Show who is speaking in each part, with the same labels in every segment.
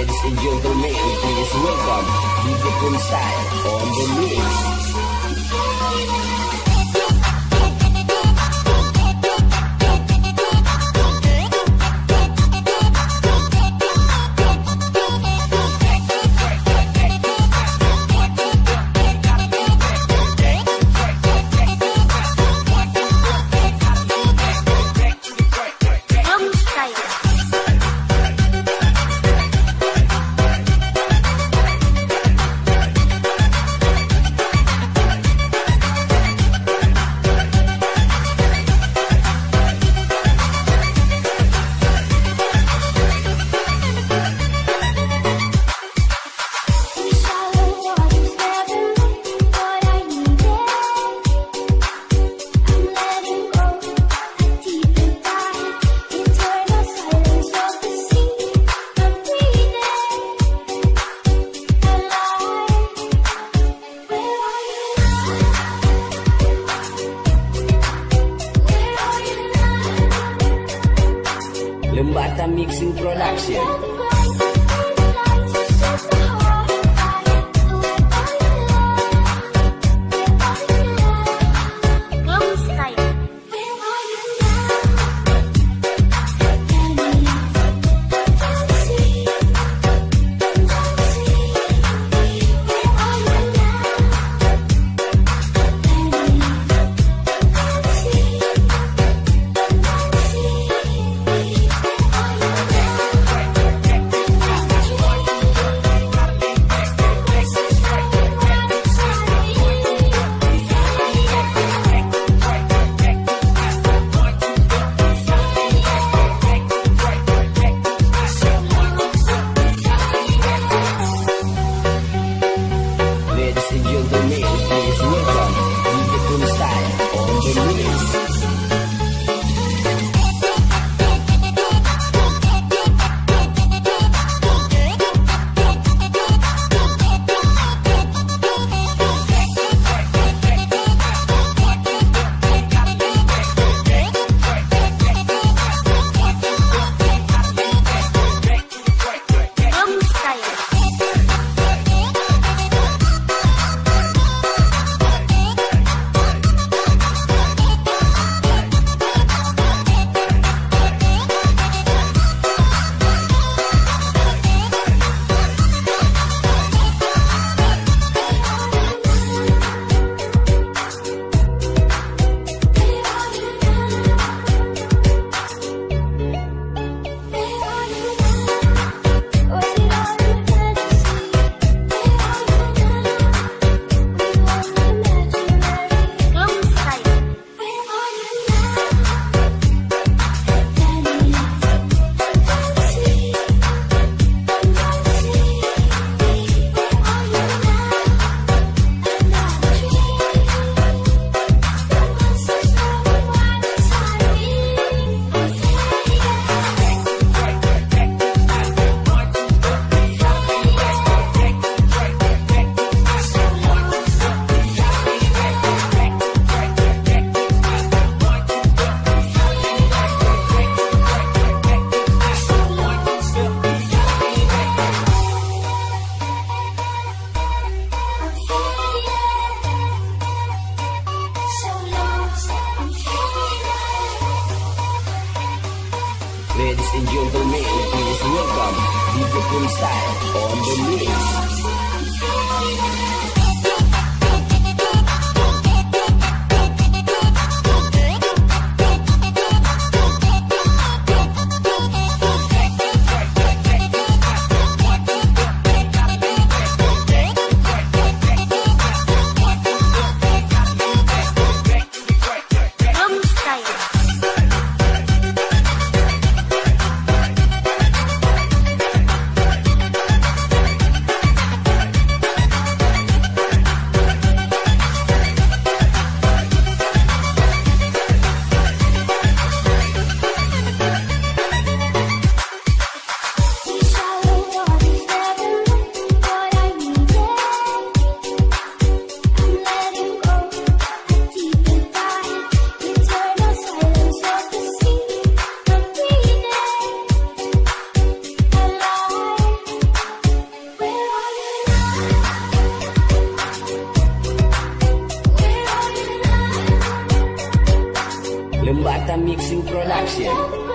Speaker 1: Ladies and gentlemen, please welcome DJ Kunsai on the mix. Lembata Mixing Production.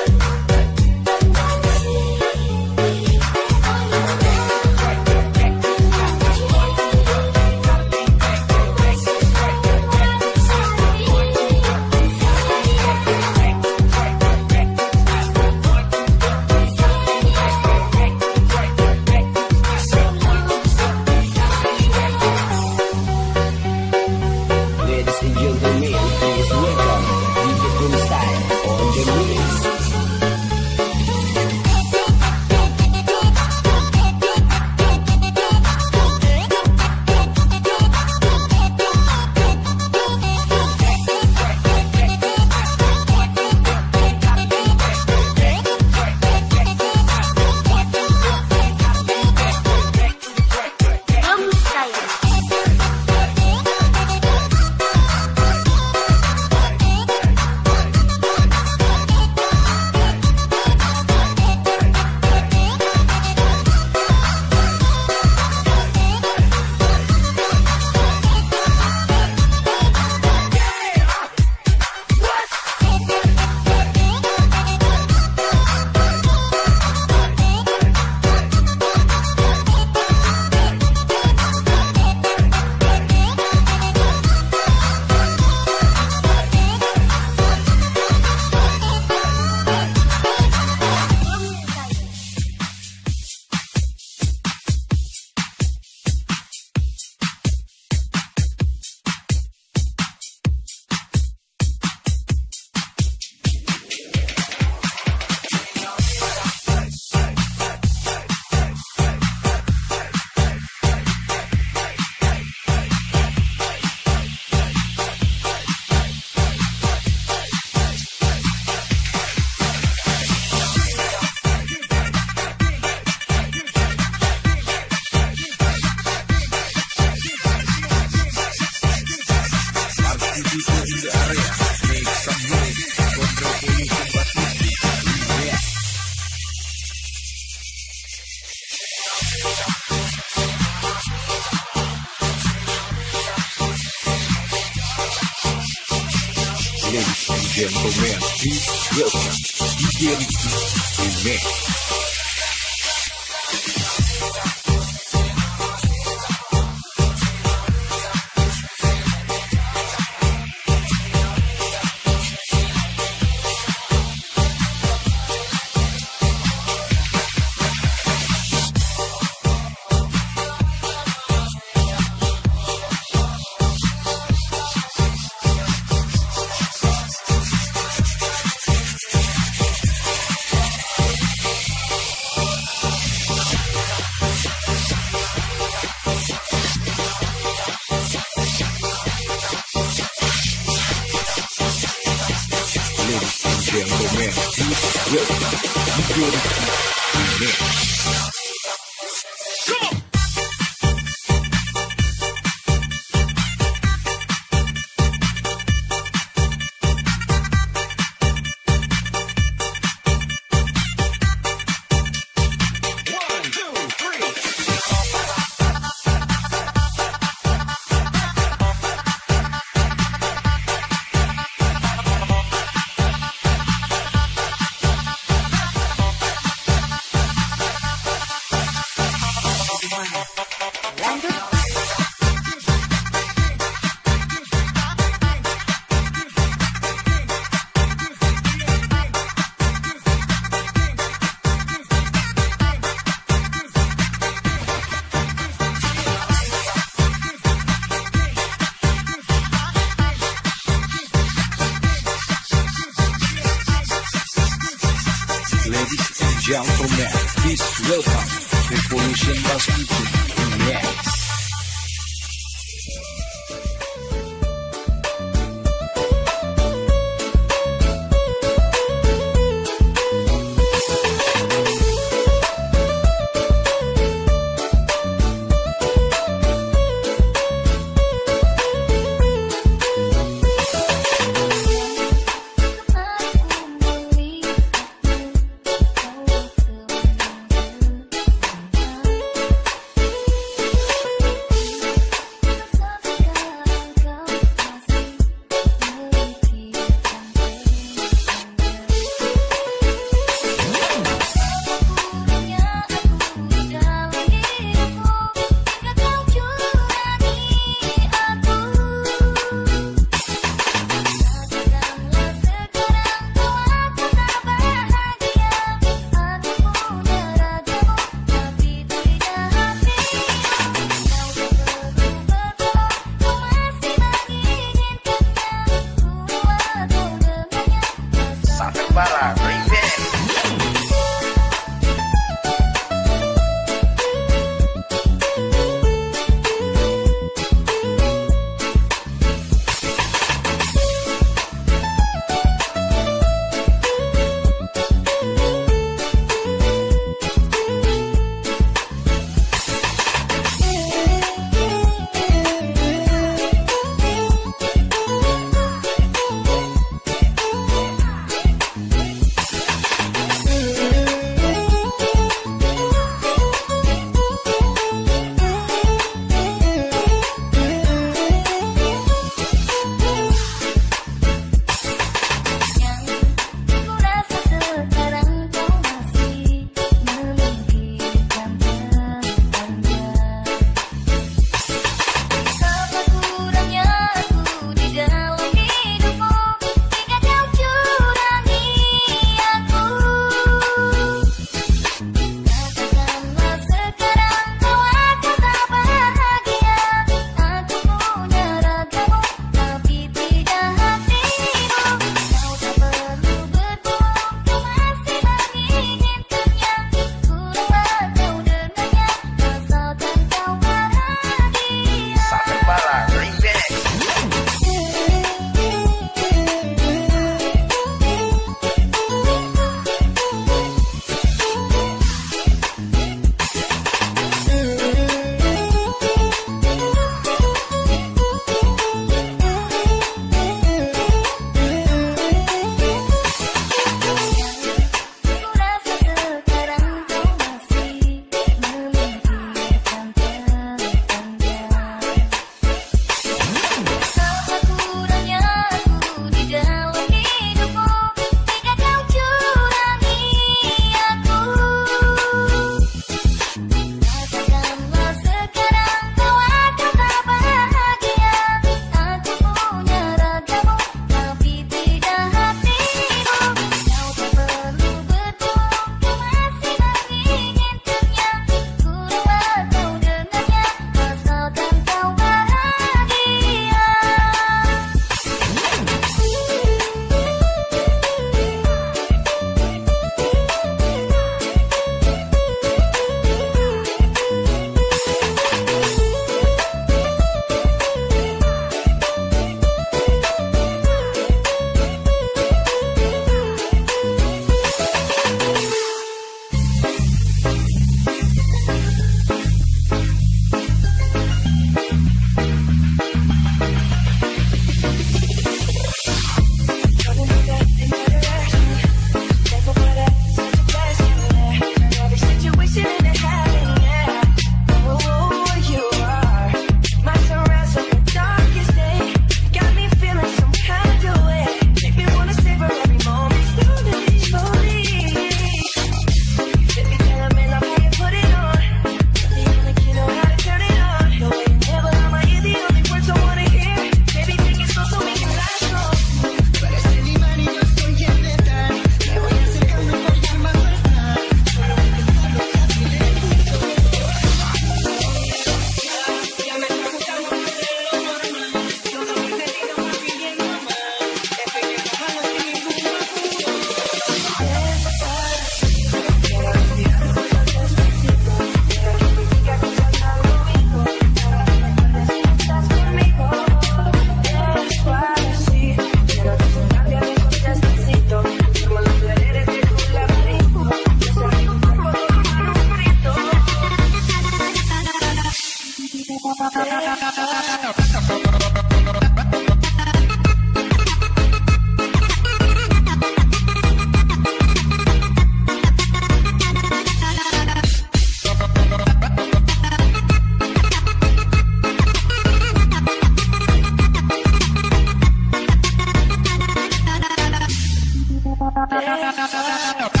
Speaker 2: Yeah.